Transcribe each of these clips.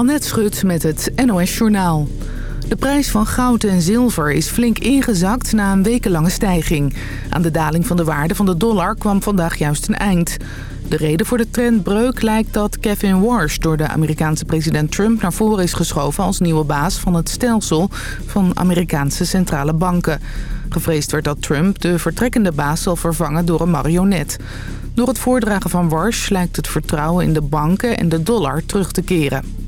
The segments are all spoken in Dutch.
Annette Schut met het NOS Journaal. De prijs van goud en zilver is flink ingezakt na een wekenlange stijging. Aan de daling van de waarde van de dollar kwam vandaag juist een eind. De reden voor de trendbreuk lijkt dat Kevin Warsh door de Amerikaanse president Trump naar voren is geschoven als nieuwe baas van het stelsel van Amerikaanse centrale banken. Gevreesd werd dat Trump de vertrekkende baas zal vervangen door een marionet. Door het voordragen van Warsh lijkt het vertrouwen in de banken en de dollar terug te keren.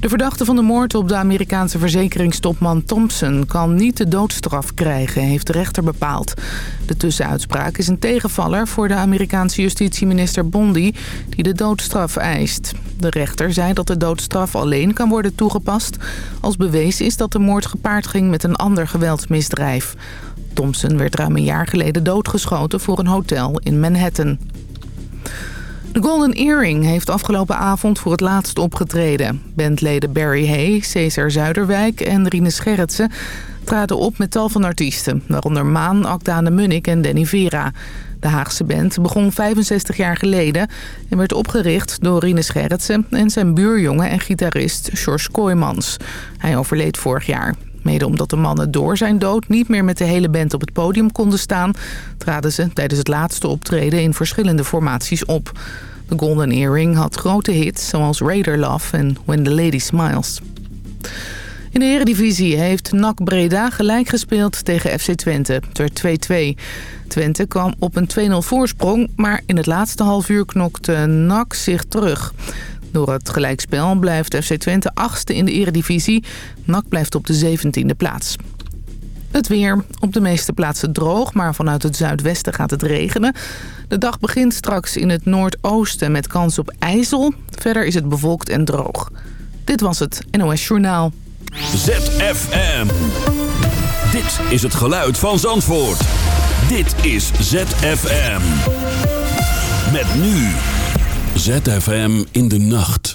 De verdachte van de moord op de Amerikaanse verzekeringstopman Thompson... kan niet de doodstraf krijgen, heeft de rechter bepaald. De tussenuitspraak is een tegenvaller voor de Amerikaanse justitieminister Bondi... die de doodstraf eist. De rechter zei dat de doodstraf alleen kan worden toegepast... als bewezen is dat de moord gepaard ging met een ander geweldsmisdrijf. Thompson werd ruim een jaar geleden doodgeschoten voor een hotel in Manhattan. De Golden Earring heeft afgelopen avond voor het laatst opgetreden. Bandleden Barry Hay, Cesar Zuiderwijk en Rine Scherritsen traden op met tal van artiesten. Waaronder Maan, Akdane Munnik en Danny Vera. De Haagse band begon 65 jaar geleden en werd opgericht door Rine Scherritsen en zijn buurjongen en gitarist George Kooijmans. Hij overleed vorig jaar. Mede omdat de mannen door zijn dood niet meer met de hele band op het podium konden staan... traden ze tijdens het laatste optreden in verschillende formaties op. De Golden Earring had grote hits zoals Raider Love en When the Lady Smiles. In de Eredivisie heeft NAC Breda gelijk gespeeld tegen FC Twente. Het 2-2. Twente kwam op een 2-0 voorsprong, maar in het laatste half uur knokte NAC zich terug. Door het gelijkspel blijft FC Twente achtste in de eredivisie. NAC blijft op de 17e plaats. Het weer. Op de meeste plaatsen droog, maar vanuit het zuidwesten gaat het regenen. De dag begint straks in het noordoosten met kans op ijzel. Verder is het bewolkt en droog. Dit was het NOS Journaal. ZFM. Dit is het geluid van Zandvoort. Dit is ZFM. Met nu... ZFM in de nacht.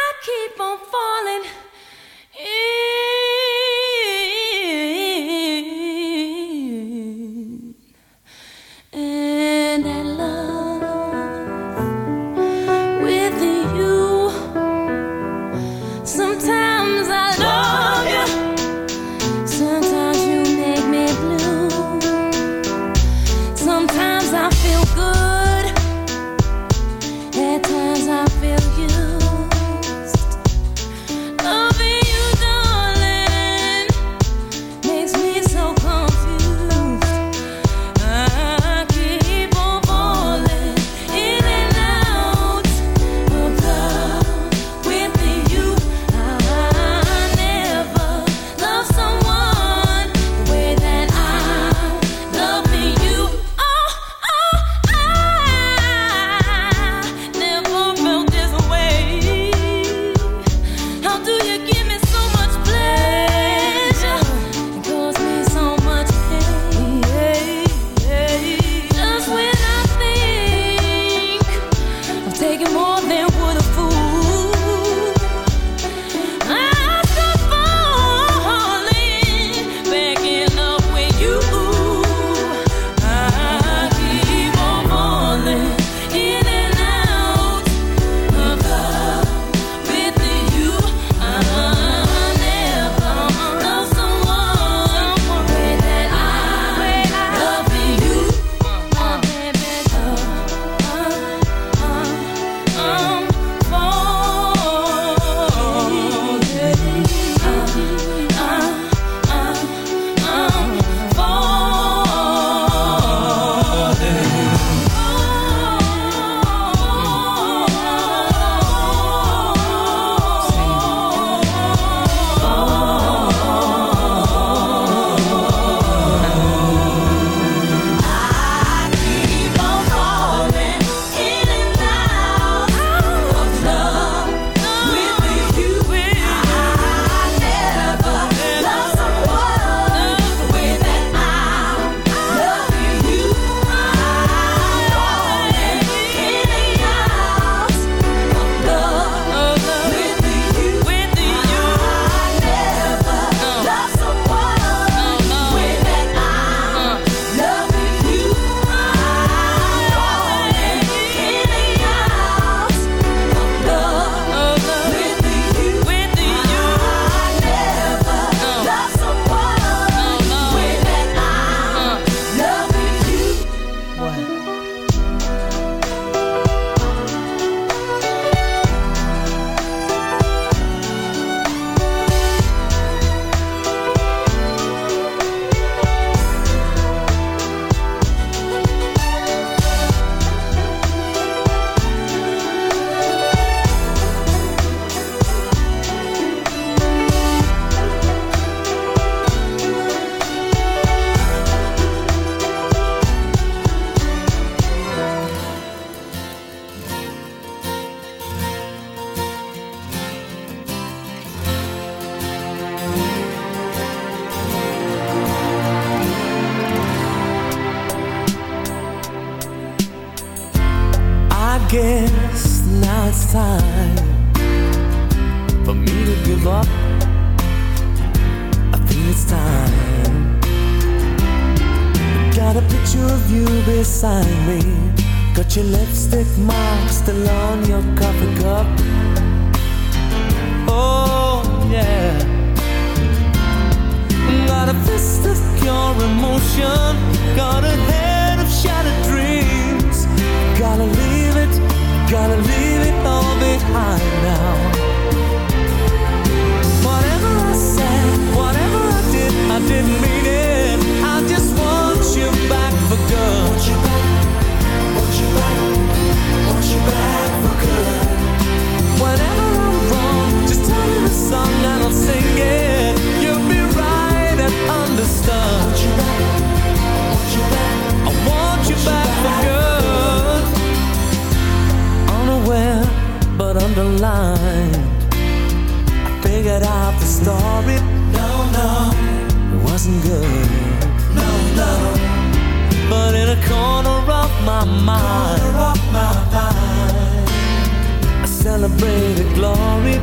celebrated glory.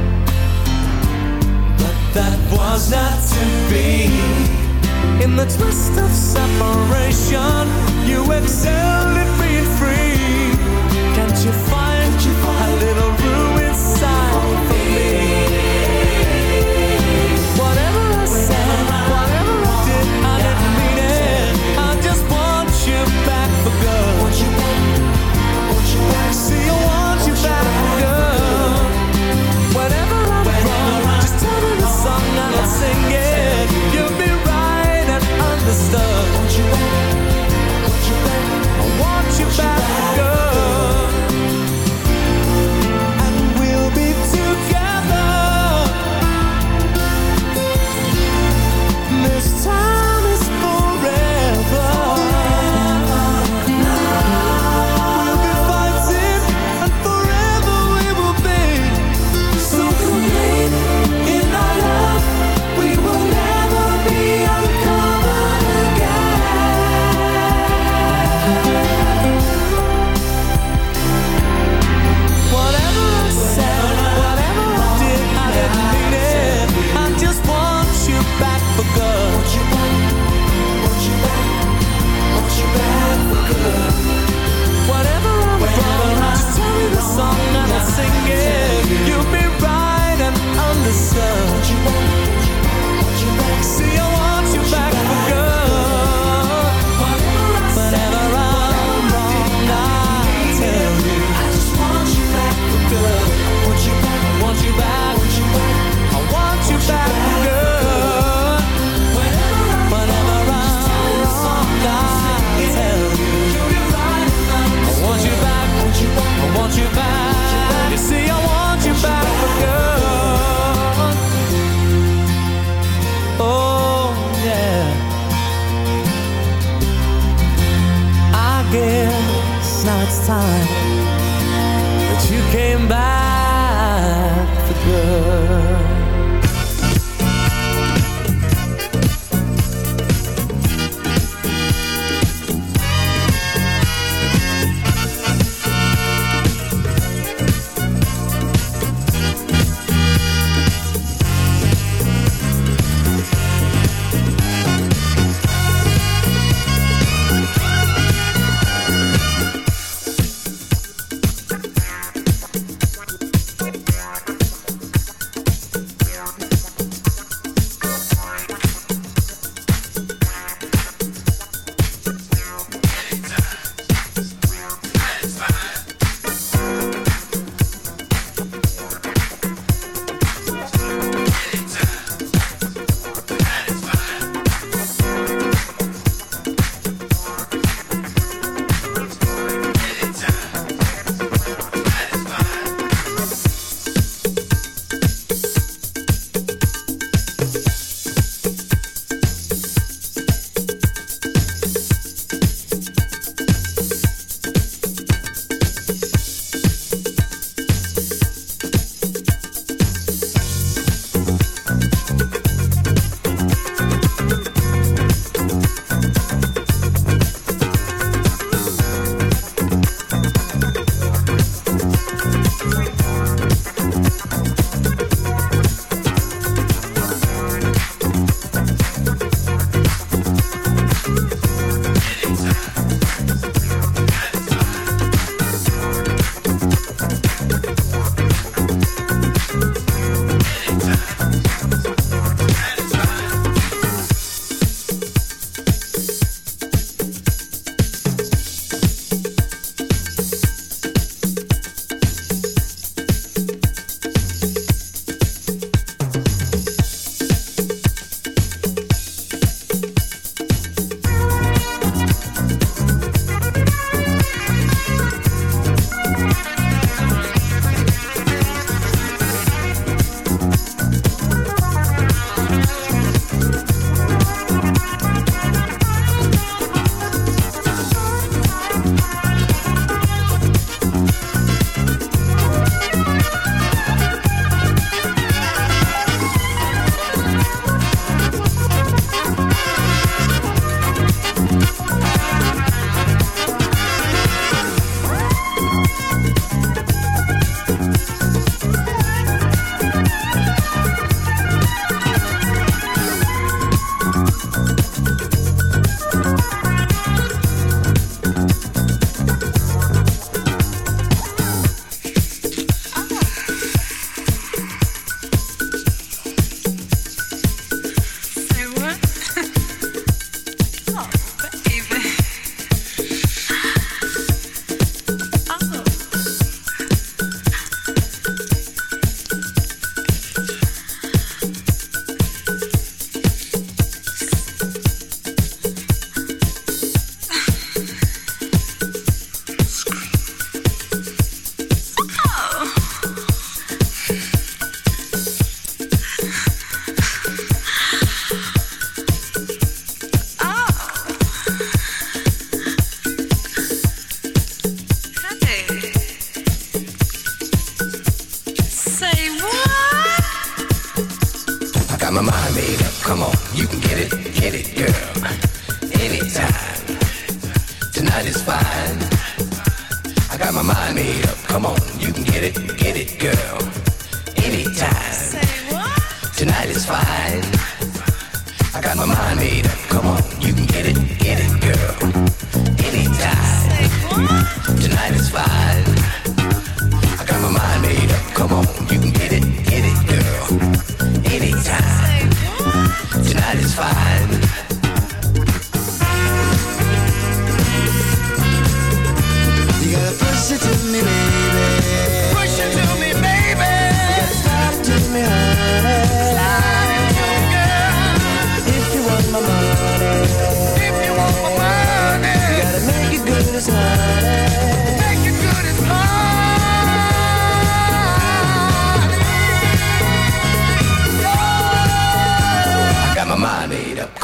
But that was not to be. In the twist of separation, you excelled at being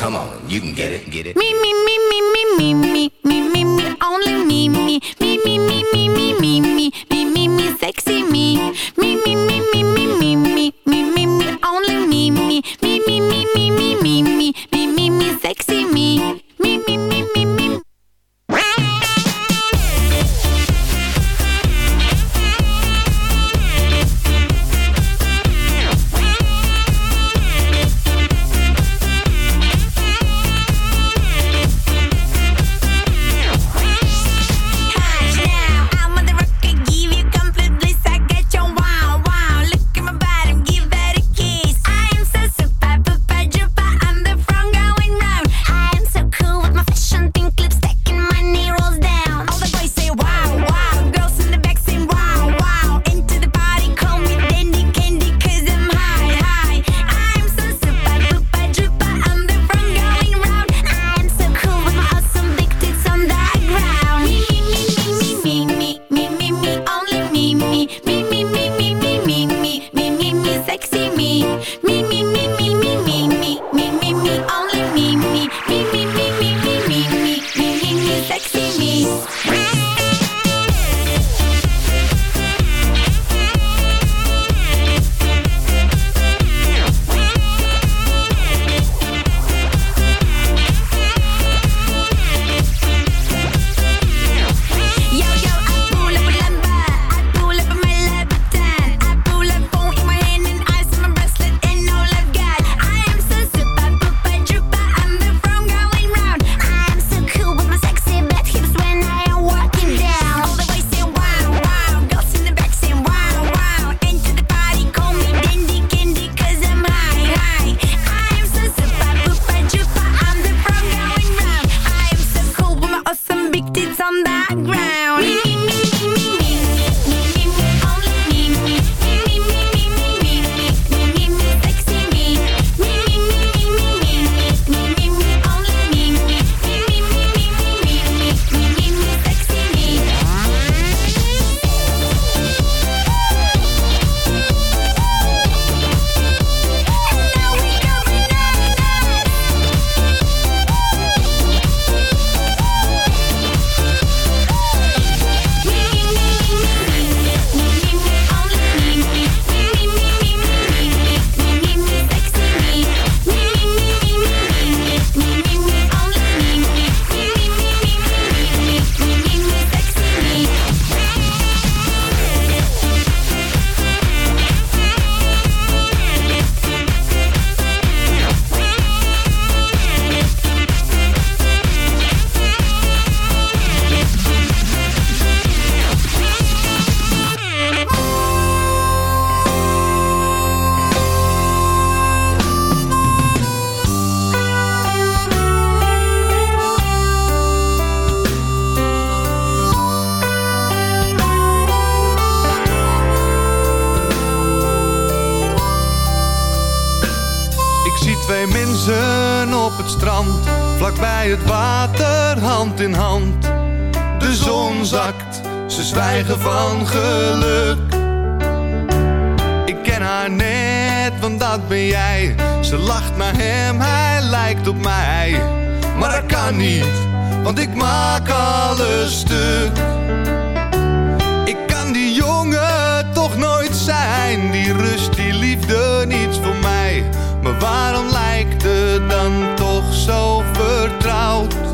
come on, you can get it, get it. Me, me, me, me, me, me, me. lacht naar hem, hij lijkt op mij. Maar dat kan niet, want ik maak alles stuk. Ik kan die jongen toch nooit zijn, die rust, die liefde, niets voor mij. Maar waarom lijkt het dan toch zo vertrouwd?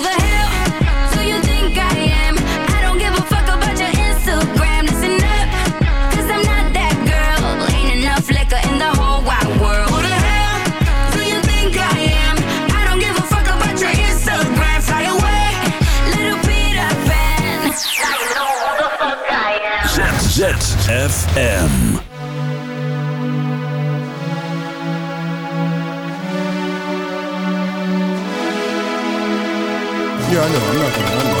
ZFM. Yeah, I know. I'm not gonna. I know.